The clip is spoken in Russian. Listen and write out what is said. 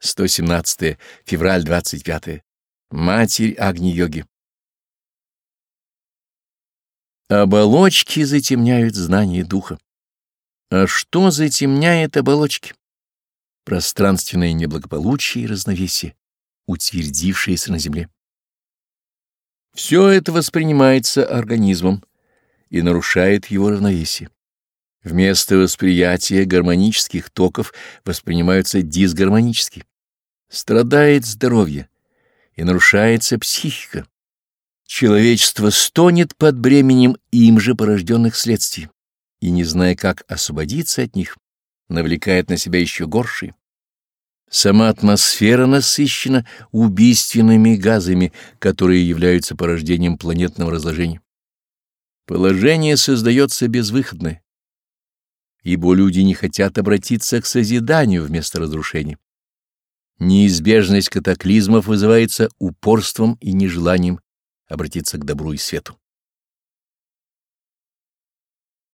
117 февраль 25 Матерь Агни-йоги. Оболочки затемняют знание духа. А что затемняет оболочки? Пространственное неблагополучие и разновесие, утвердившееся на земле. Все это воспринимается организмом и нарушает его равновесие. Вместо восприятия гармонических токов воспринимаются дисгармонические. Страдает здоровье и нарушается психика. Человечество стонет под бременем им же порожденных следствий и, не зная, как освободиться от них, навлекает на себя еще горшие. Сама атмосфера насыщена убийственными газами, которые являются порождением планетного разложения. Положение создается безвыходное, ибо люди не хотят обратиться к созиданию вместо разрушения. Неизбежность катаклизмов вызывается упорством и нежеланием обратиться к добру и свету.